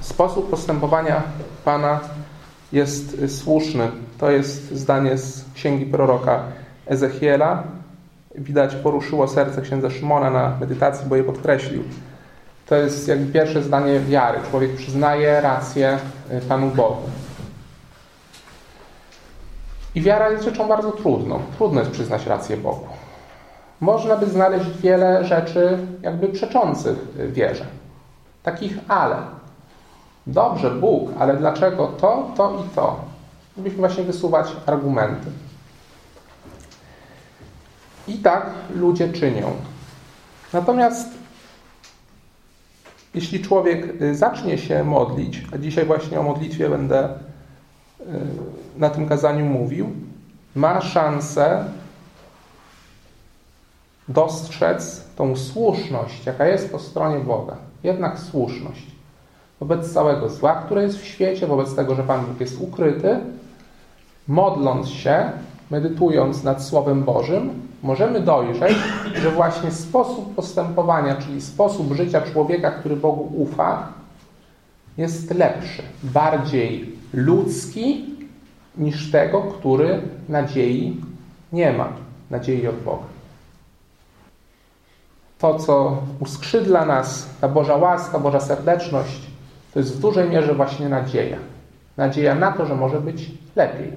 Sposób postępowania Pana jest słuszny. To jest zdanie z księgi proroka Ezechiela. Widać, poruszyło serce księdza Szymona na medytacji, bo je podkreślił. To jest jakby pierwsze zdanie wiary. Człowiek przyznaje rację y, Panu Bogu. I wiara jest rzeczą bardzo trudną. Trudno jest przyznać rację Bogu. Można by znaleźć wiele rzeczy jakby przeczących wierze. Takich ale. Dobrze, Bóg, ale dlaczego to, to i to? Mogliśmy właśnie wysuwać argumenty. I tak ludzie czynią. Natomiast jeśli człowiek y, zacznie się modlić, a dzisiaj właśnie o modlitwie będę y, na tym kazaniu mówił, ma szansę dostrzec tą słuszność, jaka jest po stronie Boga. Jednak słuszność. Wobec całego zła, które jest w świecie, wobec tego, że Pan Bóg jest ukryty, modląc się, medytując nad Słowem Bożym, możemy dojrzeć, że właśnie sposób postępowania, czyli sposób życia człowieka, który Bogu ufa, jest lepszy, bardziej ludzki niż tego, który nadziei nie ma, nadziei od Boga. To, co uskrzydla nas, ta Boża łaska, Boża serdeczność, to jest w dużej mierze właśnie nadzieja. Nadzieja na to, że może być lepiej.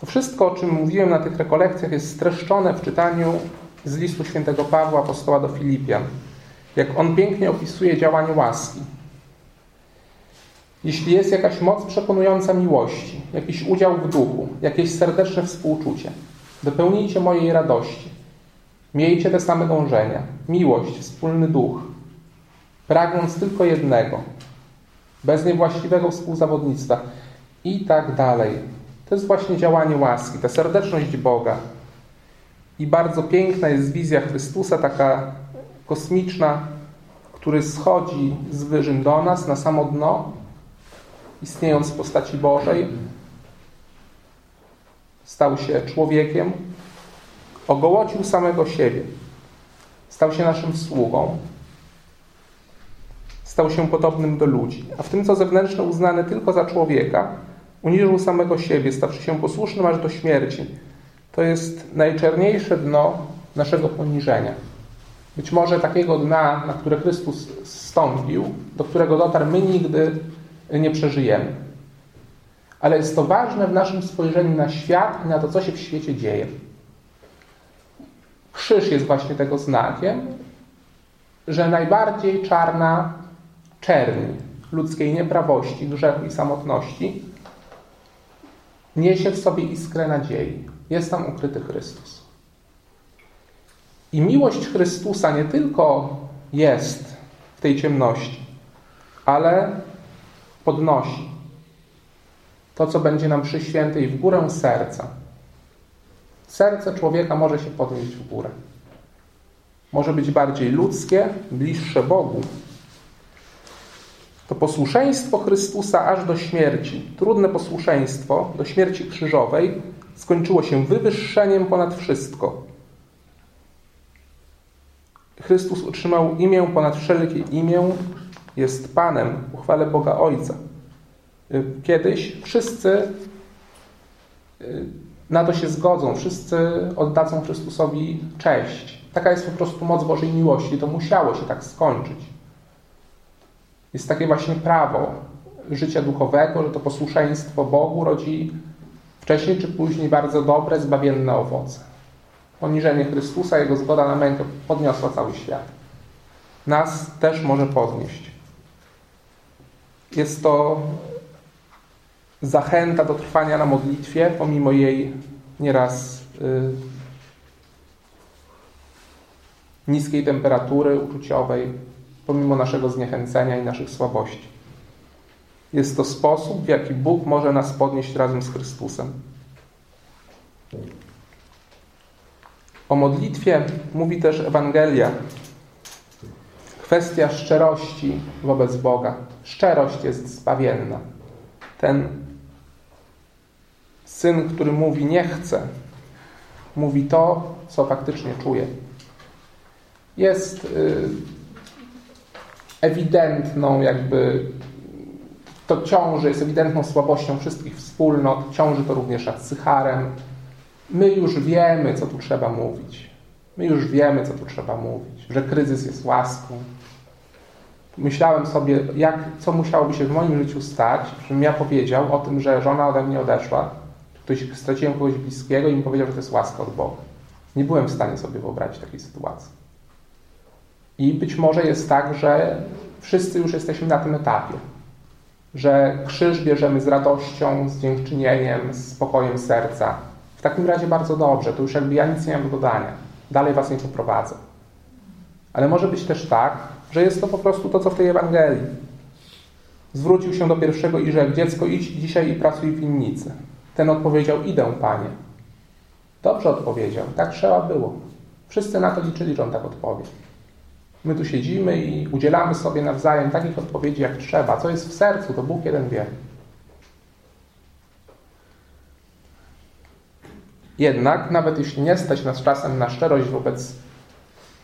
To wszystko, o czym mówiłem na tych rekolekcjach, jest streszczone w czytaniu z listu świętego Pawła, apostoła do Filipian. Jak on pięknie opisuje działanie łaski. Jeśli jest jakaś moc przekonująca miłości, jakiś udział w duchu, jakieś serdeczne współczucie, dopełnijcie mojej radości. Miejcie te same dążenia, miłość, wspólny duch, pragnąc tylko jednego, bez niewłaściwego współzawodnictwa i tak dalej. To jest właśnie działanie łaski, ta serdeczność Boga. I bardzo piękna jest wizja Chrystusa, taka kosmiczna, który schodzi z wyżyn do nas na samo dno, istniejąc w postaci Bożej, stał się człowiekiem, ogołocił samego siebie, stał się naszym sługą, stał się podobnym do ludzi, a w tym, co zewnętrzne uznane tylko za człowieka, uniżył samego siebie, stawszy się posłusznym aż do śmierci. To jest najczerniejsze dno naszego poniżenia. Być może takiego dna, na które Chrystus zstąpił, do którego dotarł, my nigdy nie przeżyjemy. Ale jest to ważne w naszym spojrzeniu na świat i na to, co się w świecie dzieje. Krzyż jest właśnie tego znakiem, że najbardziej czarna czerni ludzkiej nieprawości, grzechu i samotności niesie w sobie iskrę nadziei. Jest tam ukryty Chrystus. I miłość Chrystusa nie tylko jest w tej ciemności, ale podnosi to, co będzie nam przy świętej w górę serca. Serce człowieka może się podnieść w górę. Może być bardziej ludzkie, bliższe Bogu, to posłuszeństwo Chrystusa aż do śmierci, trudne posłuszeństwo do śmierci krzyżowej, skończyło się wywyższeniem ponad wszystko. Chrystus utrzymał imię ponad wszelkie imię, jest Panem, uchwale Boga Ojca. Kiedyś wszyscy y, na to się zgodzą, wszyscy oddadzą Chrystusowi cześć. Taka jest po prostu moc Bożej miłości, to musiało się tak skończyć. Jest takie właśnie prawo życia duchowego, że to posłuszeństwo Bogu rodzi wcześniej czy później bardzo dobre, zbawienne owoce. Poniżenie Chrystusa, Jego zgoda na mękę podniosła cały świat. Nas też może podnieść. Jest to zachęta do trwania na modlitwie, pomimo jej nieraz y, niskiej temperatury uczuciowej, pomimo naszego zniechęcenia i naszych słabości. Jest to sposób, w jaki Bóg może nas podnieść razem z Chrystusem. O modlitwie mówi też Ewangelia. Kwestia szczerości wobec Boga. Szczerość jest zbawienna. Ten syn, który mówi nie chce, mówi to, co faktycznie czuje. Jest y, ewidentną jakby to ciąży, jest ewidentną słabością wszystkich wspólnot, ciąży to również nad Sycharem. My już wiemy, co tu trzeba mówić. My już wiemy, co tu trzeba mówić, że kryzys jest łaską. Myślałem sobie, jak, co musiałoby się w moim życiu stać, żebym ja powiedział o tym, że żona ode mnie odeszła, ktoś, straciłem kogoś bliskiego i mi powiedział, że to jest łaska od Boga. Nie byłem w stanie sobie wyobrazić takiej sytuacji. I być może jest tak, że wszyscy już jesteśmy na tym etapie, że krzyż bierzemy z radością, z dziękczynieniem, z spokojem serca. W takim razie bardzo dobrze, to już jakby ja nic nie mam do dodania. Dalej was nie poprowadzę. Ale może być też tak, że jest to po prostu to, co w tej Ewangelii. Zwrócił się do pierwszego i rzekł, dziecko idź dzisiaj i pracuj w winnicy. Ten odpowiedział, idę, panie. Dobrze odpowiedział, tak trzeba było. Wszyscy na to liczyli, że on tak odpowie. My tu siedzimy i udzielamy sobie nawzajem takich odpowiedzi, jak trzeba. Co jest w sercu, to Bóg jeden wie. Jednak, nawet jeśli nie stać nas czasem na szczerość wobec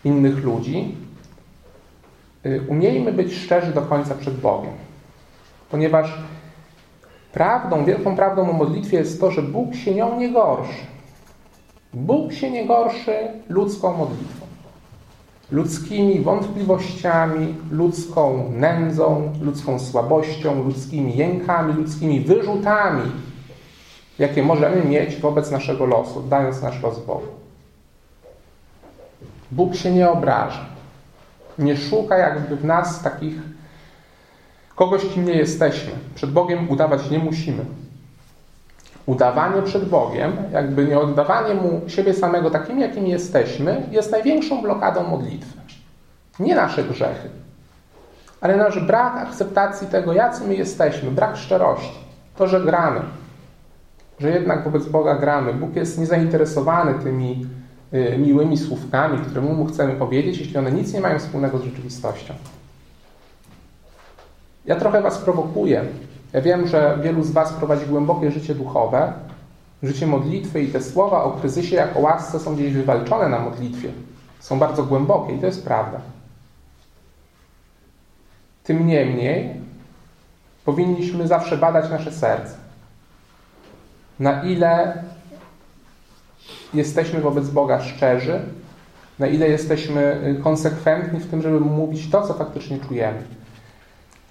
innych ludzi, y, umiejmy być szczerzy do końca przed Bogiem. Ponieważ prawdą, wielką prawdą o modlitwie jest to, że Bóg się nią nie gorszy. Bóg się nie gorszy ludzką modlitwą. Ludzkimi wątpliwościami, ludzką nędzą, ludzką słabością, ludzkimi jękami, ludzkimi wyrzutami, jakie możemy mieć wobec naszego losu, dając nasz los Bogu. Bóg się nie obraża. Nie szuka jakby w nas takich kogoś, kim nie jesteśmy. Przed Bogiem udawać nie musimy. Udawanie przed Bogiem, jakby nie oddawanie Mu siebie samego takim, jakim jesteśmy, jest największą blokadą modlitwy. Nie nasze grzechy, ale nasz brak akceptacji tego, jacy my jesteśmy, brak szczerości. To, że gramy, że jednak wobec Boga gramy. Bóg jest niezainteresowany tymi y, miłymi słówkami, które Mu chcemy powiedzieć, jeśli one nic nie mają wspólnego z rzeczywistością. Ja trochę Was prowokuję. Ja wiem, że wielu z Was prowadzi głębokie życie duchowe, życie modlitwy i te słowa o kryzysie jako łasce są gdzieś wywalczone na modlitwie. Są bardzo głębokie i to jest prawda. Tym niemniej powinniśmy zawsze badać nasze serce. Na ile jesteśmy wobec Boga szczerzy, na ile jesteśmy konsekwentni w tym, żeby mówić to, co faktycznie czujemy.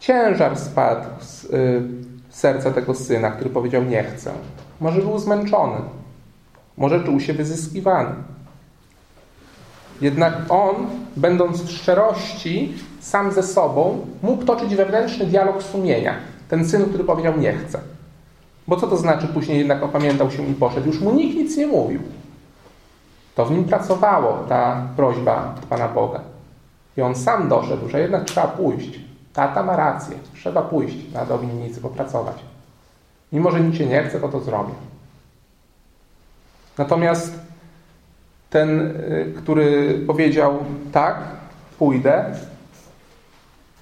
Ciężar spadł z y, serca tego syna, który powiedział nie chcę. Może był zmęczony, może czuł się wyzyskiwany. Jednak on, będąc w szczerości sam ze sobą, mógł toczyć wewnętrzny dialog sumienia. Ten syn, który powiedział nie chcę. Bo co to znaczy później jednak opamiętał się i poszedł? Już mu nikt nic nie mówił. To w nim pracowało ta prośba Pana Boga. I on sam doszedł, że jednak trzeba pójść. Tata ma rację. Trzeba pójść na do winnicy, popracować. Mimo, że nic się nie chce, to to zrobię. Natomiast ten, y, który powiedział tak, pójdę,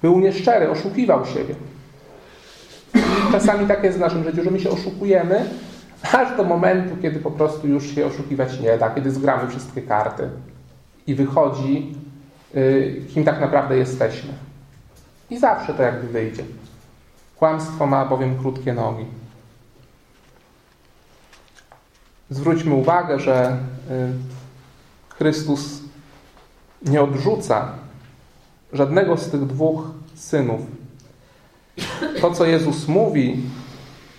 był nieszczery, oszukiwał siebie. Czasami tak jest w naszym życiu, że my się oszukujemy, aż do momentu, kiedy po prostu już się oszukiwać nie da, kiedy zgramy wszystkie karty i wychodzi, y, kim tak naprawdę jesteśmy. I zawsze to jakby wyjdzie. Kłamstwo ma bowiem krótkie nogi. Zwróćmy uwagę, że y, Chrystus nie odrzuca żadnego z tych dwóch synów. To, co Jezus mówi,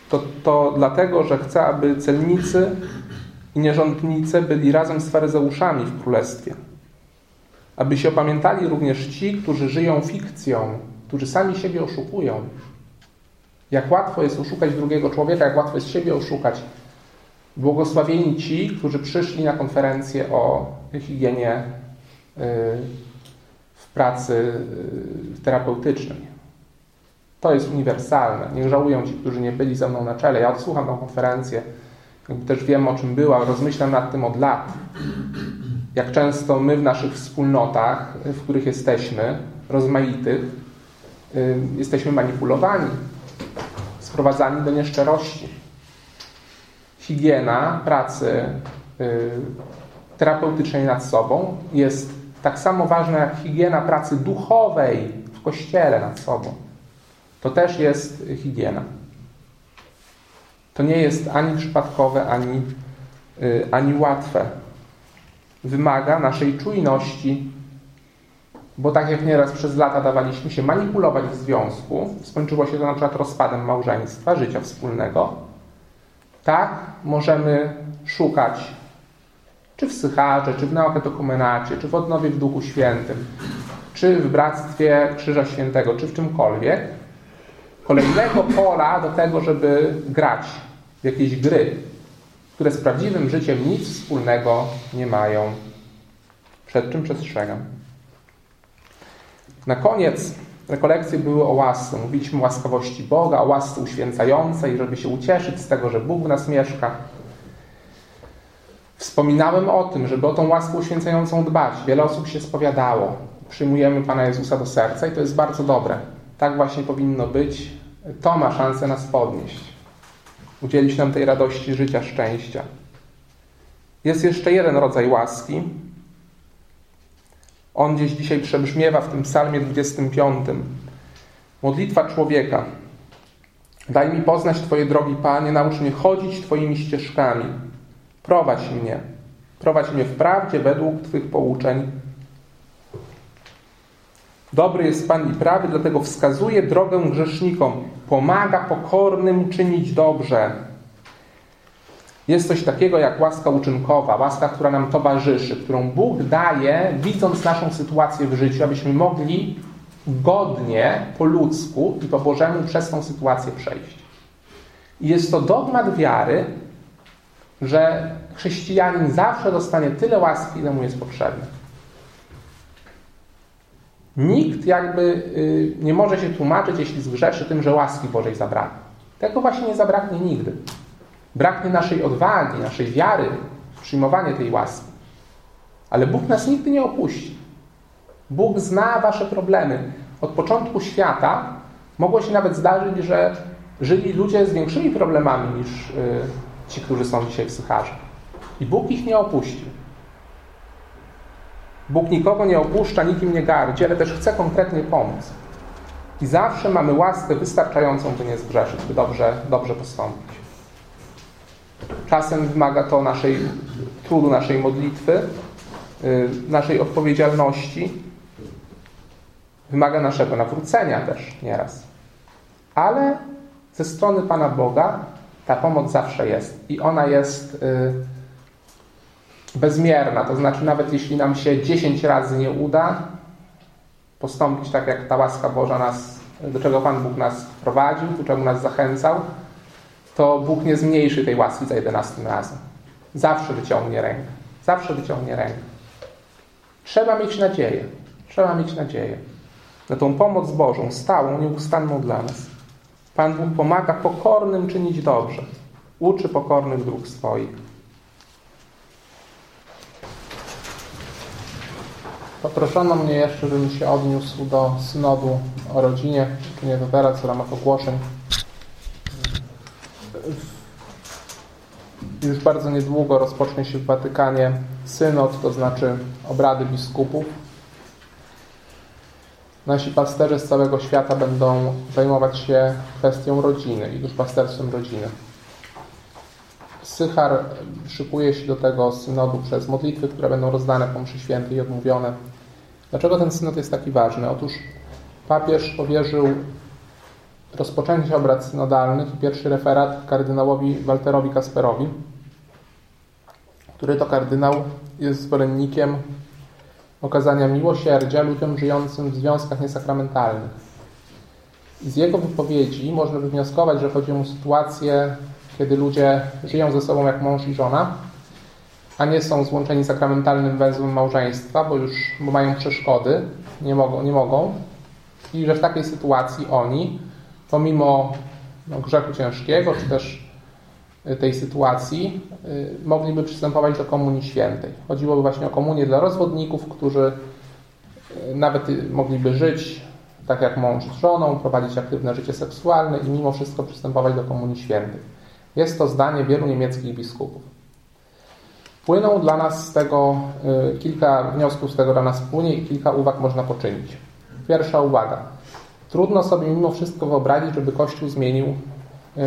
to, to dlatego, że chce, aby celnicy i nierządnicy byli razem z faryzeuszami w królestwie. Aby się opamiętali również ci, którzy żyją fikcją, którzy sami siebie oszukują. Jak łatwo jest oszukać drugiego człowieka, jak łatwo jest siebie oszukać. Błogosławieni ci, którzy przyszli na konferencję o higienie y, w pracy y, terapeutycznej. To jest uniwersalne. Niech żałują ci, którzy nie byli ze mną na czele. Ja odsłucham tę konferencję, też wiem o czym była, rozmyślam nad tym od lat. Jak często my w naszych wspólnotach, w których jesteśmy, rozmaitych, jesteśmy manipulowani, sprowadzani do nieszczerości. Higiena pracy y, terapeutycznej nad sobą jest tak samo ważna jak higiena pracy duchowej, w kościele nad sobą. To też jest higiena. To nie jest ani przypadkowe, ani, yy, ani łatwe. Wymaga naszej czujności, bo tak jak nieraz przez lata dawaliśmy się manipulować w związku, skończyło się to na przykład rozpadem małżeństwa, życia wspólnego, tak możemy szukać czy w Sycharze, czy w Neokatekumenacie, czy w Odnowie w Duchu Świętym, czy w Bractwie Krzyża Świętego, czy w czymkolwiek, kolejnego pola do tego, żeby grać w jakieś gry, które z prawdziwym życiem nic wspólnego nie mają. Przed czym przestrzegam. Na koniec rekolekcje były o łasce. Mówiliśmy o łaskawości Boga, o łasce uświęcającej, żeby się ucieszyć z tego, że Bóg w nas mieszka. Wspominałem o tym, żeby o tą łaskę uświęcającą dbać. Wiele osób się spowiadało. Przyjmujemy Pana Jezusa do serca i to jest bardzo dobre. Tak właśnie powinno być. To ma szansę nas podnieść. Udzielić nam tej radości życia, szczęścia. Jest jeszcze jeden rodzaj łaski. On gdzieś dzisiaj przebrzmiewa w tym psalmie 25. Modlitwa człowieka. Daj mi poznać Twoje drogi, Panie, naucz mnie chodzić Twoimi ścieżkami. Prowadź mnie. Prowadź mnie w prawdzie według Twych pouczeń. Dobry jest Pan i prawy, dlatego wskazuje drogę grzesznikom. Pomaga pokornym czynić dobrze. Jest coś takiego jak łaska uczynkowa, łaska, która nam towarzyszy, którą Bóg daje, widząc naszą sytuację w życiu, abyśmy mogli godnie, po ludzku i po Bożemu przez tą sytuację przejść. I jest to dogmat wiary, że chrześcijanin zawsze dostanie tyle łaski, ile mu jest potrzebne. Nikt jakby y, nie może się tłumaczyć, jeśli zgrzeszy tym, że łaski Bożej zabraknie. Tego właśnie nie zabraknie nigdy. Braknie naszej odwagi, naszej wiary w przyjmowanie tej łaski. Ale Bóg nas nigdy nie opuści. Bóg zna wasze problemy. Od początku świata mogło się nawet zdarzyć, że żyli ludzie z większymi problemami niż y, ci, którzy są dzisiaj w Sycharze. I Bóg ich nie opuścił. Bóg nikogo nie opuszcza, nikim nie gardzi, ale też chce konkretnie pomóc. I zawsze mamy łaskę wystarczającą, by nie zgrzeszyć, by dobrze, dobrze postąpić. Czasem wymaga to naszej trudu, naszej modlitwy, y, naszej odpowiedzialności. Wymaga naszego nawrócenia też nieraz. Ale ze strony Pana Boga ta pomoc zawsze jest. I ona jest y, bezmierna. To znaczy, nawet jeśli nam się 10 razy nie uda postąpić tak, jak ta łaska Boża nas, do czego Pan Bóg nas prowadził, do czego nas zachęcał, to Bóg nie zmniejszy tej łaski za 11 razem. Zawsze wyciągnie rękę. Zawsze wyciągnie rękę. Trzeba mieć nadzieję. Trzeba mieć nadzieję na tą pomoc Bożą, stałą, nieustanną dla nas. Pan Bóg pomaga pokornym czynić dobrze. Uczy pokornych dróg swoich. Poproszono mnie jeszcze, żebym się odniósł do synodu o rodzinie, nie to teraz w ramach ogłoszeń. Już bardzo niedługo rozpocznie się w Watykanie synod, to znaczy obrady biskupów. Nasi pasterze z całego świata będą zajmować się kwestią rodziny i duszpasterstwem rodziny. Sychar szykuje się do tego synodu przez modlitwy, które będą rozdane po mszy świętej i odmówione. Dlaczego ten synod jest taki ważny? Otóż papież powierzył rozpoczęcie obrad synodalnych i pierwszy referat kardynałowi Walterowi Kasperowi, który to kardynał jest zwolennikiem okazania miłosierdzia ludziom żyjącym w związkach niesakramentalnych. I z jego wypowiedzi można wywnioskować, że chodzi o sytuację, kiedy ludzie żyją ze sobą jak mąż i żona, a nie są złączeni sakramentalnym węzłem małżeństwa, bo już bo mają przeszkody, nie mogą, nie mogą. I że w takiej sytuacji oni, pomimo no, grzechu ciężkiego, czy też tej sytuacji, y, mogliby przystępować do Komunii Świętej. Chodziłoby właśnie o komunię dla rozwodników, którzy y, nawet mogliby żyć tak jak mąż z żoną, prowadzić aktywne życie seksualne i mimo wszystko przystępować do Komunii Świętej. Jest to zdanie wielu niemieckich biskupów. Płyną dla nas z tego, kilka wniosków z tego dla nas płynie i kilka uwag można poczynić. Pierwsza uwaga. trudno sobie mimo wszystko wyobrazić, żeby Kościół zmienił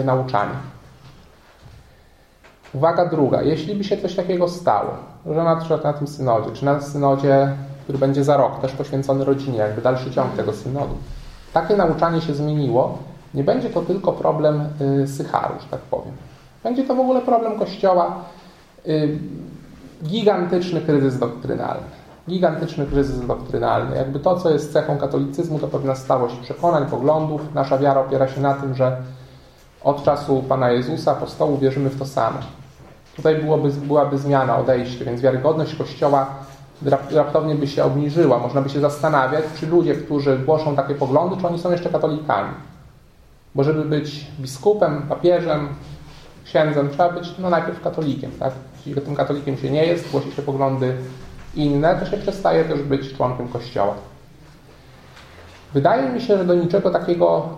nauczanie. Uwaga druga. Jeśli by się coś takiego stało, że na przykład na tym synodzie, czy na synodzie, który będzie za rok, też poświęcony rodzinie, jakby dalszy ciąg tego synodu, takie nauczanie się zmieniło, nie będzie to tylko problem y, Sycharu, że tak powiem. Będzie to w ogóle problem Kościoła, y, gigantyczny kryzys doktrynalny. Gigantyczny kryzys doktrynalny. Jakby to, co jest cechą katolicyzmu, to pewna stałość przekonań, poglądów. Nasza wiara opiera się na tym, że od czasu Pana Jezusa, apostołu, wierzymy w to samo. Tutaj byłoby, byłaby zmiana, odejście, więc wiarygodność Kościoła raptownie by się obniżyła. Można by się zastanawiać, czy ludzie, którzy głoszą takie poglądy, czy oni są jeszcze katolikami. Bo żeby być biskupem, papieżem, księdzem, trzeba być no, najpierw katolikiem. Tak? Jeśli tym katolikiem się nie jest, głosi się poglądy inne, to się przestaje też być członkiem Kościoła. Wydaje mi się, że do niczego takiego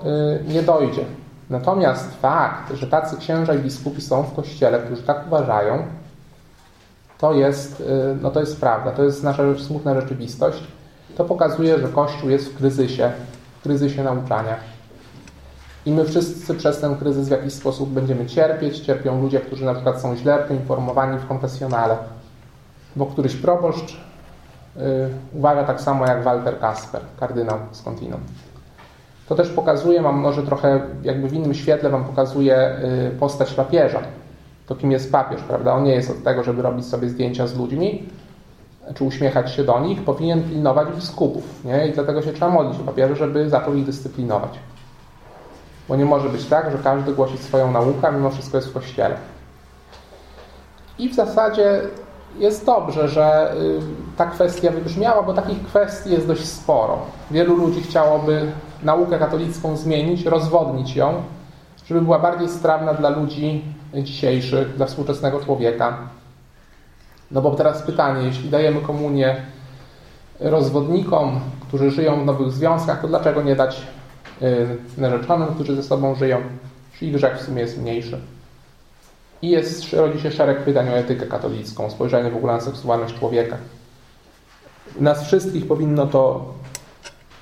y, nie dojdzie. Natomiast fakt, że tacy księża i biskupi są w Kościele, którzy tak uważają, to jest, y, no to jest prawda, to jest nasza smutna rzeczywistość. To pokazuje, że Kościół jest w kryzysie, w kryzysie nauczania. I my wszyscy przez ten kryzys w jakiś sposób będziemy cierpieć. Cierpią ludzie, którzy na przykład są źle poinformowani w konfesjonale. Bo któryś proboszcz yy, uważa tak samo jak Walter Kasper, kardynał Continum. To też pokazuje, mam może trochę jakby w innym świetle Wam pokazuje yy, postać papieża. To kim jest papież, prawda? On nie jest od tego, żeby robić sobie zdjęcia z ludźmi, czy uśmiechać się do nich, powinien pilnować biskupów. Nie? I dlatego się trzeba modlić o papieża, żeby zaczął ich dyscyplinować. Bo nie może być tak, że każdy głosi swoją naukę, a mimo wszystko jest w kościele. I w zasadzie jest dobrze, że y, ta kwestia wybrzmiała, bo takich kwestii jest dość sporo. Wielu ludzi chciałoby naukę katolicką zmienić, rozwodnić ją, żeby była bardziej strawna dla ludzi dzisiejszych, dla współczesnego człowieka. No bo teraz pytanie, jeśli dajemy komunię rozwodnikom, którzy żyją w nowych związkach, to dlaczego nie dać Y, narzeczonym, którzy ze sobą żyją, czyli grzech w sumie jest mniejszy. I jest, rodzi się szereg pytań o etykę katolicką, spojrzenie w ogóle na seksualność człowieka. Nas wszystkich powinno to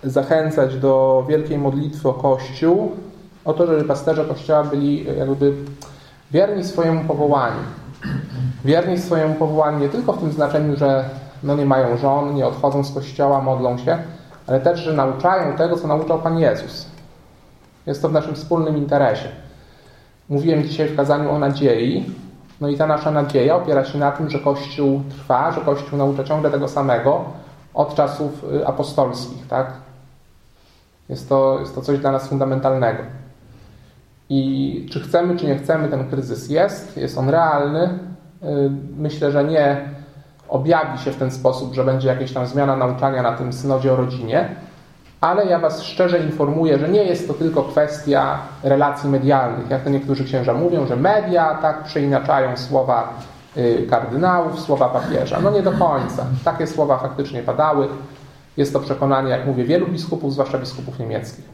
zachęcać do wielkiej modlitwy o Kościół, o to, żeby pasterze Kościoła byli jakby wierni swojemu powołaniu. Wierni swojemu powołaniu nie tylko w tym znaczeniu, że no nie mają żon, nie odchodzą z Kościoła, modlą się, ale też, że nauczają tego, co nauczał Pan Jezus. Jest to w naszym wspólnym interesie. Mówiłem dzisiaj w kazaniu o nadziei, no i ta nasza nadzieja opiera się na tym, że Kościół trwa, że Kościół naucza ciągle tego samego od czasów y, apostolskich, tak? Jest to, jest to coś dla nas fundamentalnego. I czy chcemy, czy nie chcemy, ten kryzys jest, jest on realny. Y, myślę, że nie objawi się w ten sposób, że będzie jakaś tam zmiana nauczania na tym synodzie o rodzinie, ale ja Was szczerze informuję, że nie jest to tylko kwestia relacji medialnych. Jak to niektórzy księża mówią, że media tak przeinaczają słowa y, kardynałów, słowa papieża. No nie do końca. Takie słowa faktycznie padały. Jest to przekonanie, jak mówię, wielu biskupów, zwłaszcza biskupów niemieckich.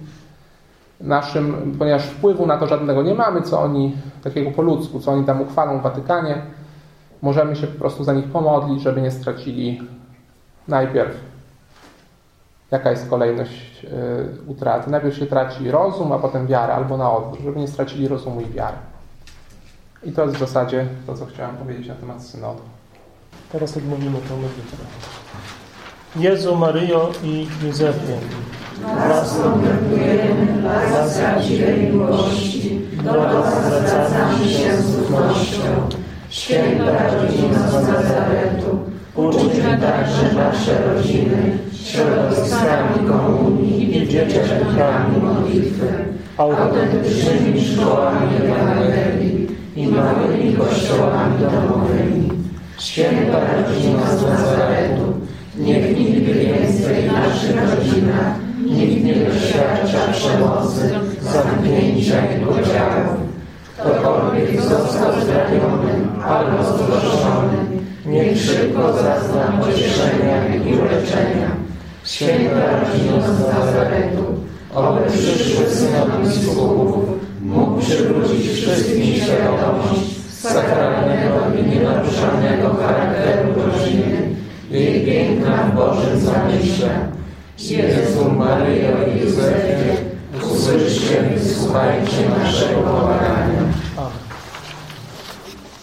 Naszym, ponieważ wpływu na to żadnego nie mamy, co oni, takiego po ludzku, co oni tam uchwalą w Watykanie, możemy się po prostu za nich pomodlić, żeby nie stracili najpierw jaka jest kolejność y, utraty. Najpierw się traci rozum, a potem wiarę, albo na odwrót, żeby nie stracili rozumu i wiary. I to jest w zasadzie to, co chciałem powiedzieć na temat synodu. Teraz odmówimy tę modlitwę. Jezu, Maryjo i Józefie, Was kontemplujemy, Was prawdziwej miłości, do Was zwracamy się z ufnością. Święta rodzina z Nazaretu, uczyń także nasze rodziny środowiskami komunii i wieczernikami modlitwy, autentycznymi szkołami Ewangelii i małymi kościołami domowymi. Święta rodzina z Nazaretu, niech nigdy więcej w naszych rodzinach nikt nie doświadcza przemocy, zamknięcia i podziałów. Ktokolwiek został zraniony albo zgorszony, niech szybko zazna pocieszenia i uleczenia święta rodzina z Nazaretu, oby przyszły synod biskupów mógł przywrócić wszystkim świadomość sakralnego i nienaruszalnego charakteru rodziny, jej piękna w Bożym zamyśle. Jezu Maryjo i Józefie, usłyszcie i słuchajcie naszego błagania.